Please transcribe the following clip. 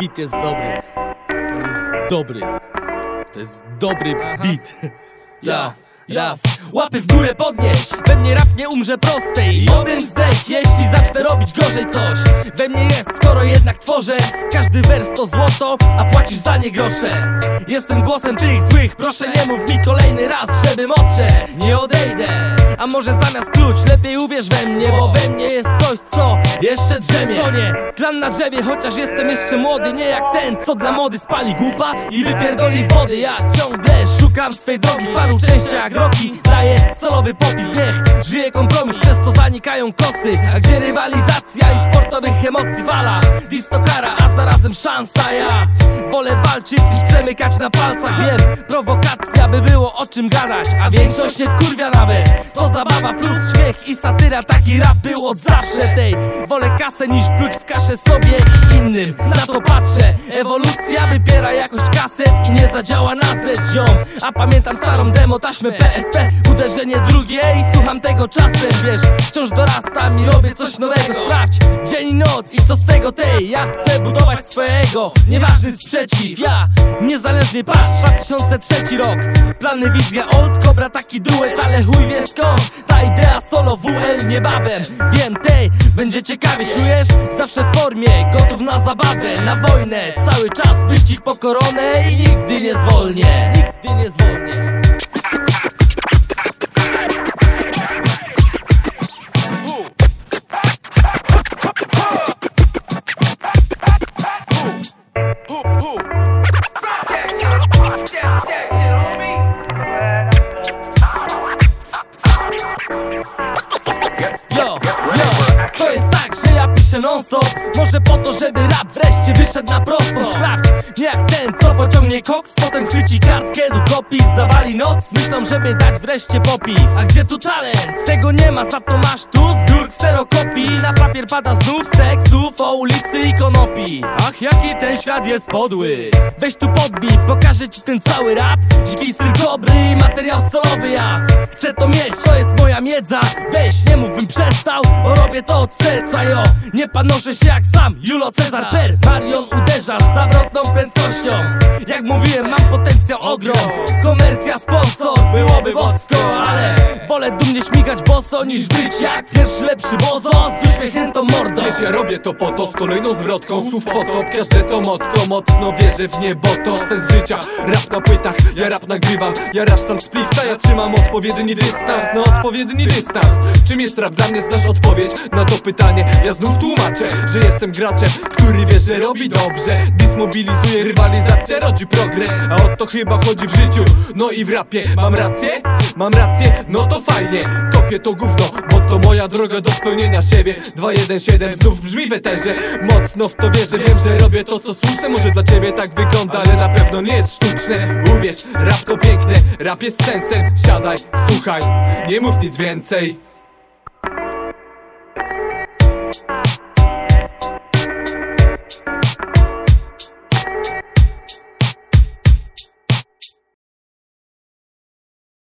beat jest dobry. On jest dobry. To jest dobry beat. Ja, raz. Łapy w górę podnieś. We mnie rap nie umrze prostej. Obym zdech, jeśli zacznę robić gorzej coś. We mnie jest, skoro jednak tworzę. Każdy wers to złoto, a płacisz za nie grosze. Jestem głosem tych złych. Proszę nie mów mi kolejny raz, żebym odszedł. Nie odejdę. A może zamiast klucz, lepiej uwierz we mnie Bo we mnie jest coś, co jeszcze drzemie. To nie klan na drzewie, chociaż jestem jeszcze młody. Nie jak ten, co dla mody spali głupa I wypierdoli wody. Ja ciągle szukam swej drogi W paru częściach roki Daję solowy popis, niech żyje kompromis Przez to zanikają kosy. A gdzie rywalizacja i sportowych emocji fala? Distokara, a zarazem szansa Ja. Wolę walczyć niż przemykać na palcach. Wiem, prowokacja by było o czym gadać A większość nie wkurwia nawet. To zabawa plus śmiech i satyra Taki rap był od zawsze. Tej Wolę kasę niż pluć w kaszę sobie i innym. Na to patrzę Ewolucja wybiera jakość kaset I nie zadziała na zet A pamiętam starą demo taśmę PSP Uderzenie drugie i słucham tego czasem Wiesz, wciąż dorastam i robię coś nowego. Sprawdź, dzień i noc i co z tego tej. Ja chcę budować swojego Nieważny sprzeciw, ja niezależnie patrz 2003 rok. Plany, wizja, old, kobra taki duet Ale chuj wie skąd. Ta idea solo WL niebawem. Wiem tej, będzie ciekawie, czujesz? Zawsze w formie, gotów na zabawę Na wojnę, cały czas wyścig po koronę I nigdy Yo, yo, to jest tak, że ja piszę non stop Może po to, żeby rap wreszcie wyszedł na prosto. Sprawdź, nie jak ten, co pociągnie koks Potem chwyci kartkę, długopis, zawali noc. Myślą, żeby dać wreszcie popis. A gdzie tu talent? Tego nie ma, za to masz tu z gór kserokopii Na papier pada znów z tekstów o ulicy i konopi. Ach, jaki ten świat jest podły. Weź tu podbij, pokażę ci ten cały rap. Dziki styl dobry materiał solowy ja Chcę to mieć, to jest moja miedza Weź, nie mów bym przestał, bo robię to od serca, jo. Nie panoszę się jak sam, Julo Cezar. Per Marion uderza z zawrotną prędkością. Jak mówiłem, mam potencjał ogrom. Komercja, sponsor, byłoby bosko wolę dumnie śmigać boso Niż być jak pierwszy lepszy bozo Z uśmiechniętą mordą. Wiesz, ja robię to po to z kolejną zwrotką. Słów potop, każde to motto Mocno wierzę w niebo, to sens życia. Rap na płytach, ja rap nagrywam. Ja rasz sam splifta, ja trzymam odpowiedni dystans. No odpowiedni dystans. Czym jest rap? Dla mnie, znasz odpowiedź na to pytanie. Ja znów tłumaczę, że jestem graczem Który wie, że robi dobrze. Dismobilizuje rywalizacja, rodzi progres A o to chyba chodzi w życiu. No i w rapie, mam rację? Mam rację? No to fajnie. Kopię to gówno, bo to moja droga do spełnienia siebie. 217 znów brzmi w eterze Mocno w to wierzę, wiem, że robię to co słuszne. Może dla ciebie tak wygląda, ale na pewno nie jest sztuczne. Uwierz, rap to piękne, rap jest sensem. Siadaj, słuchaj, nie mów nic więcej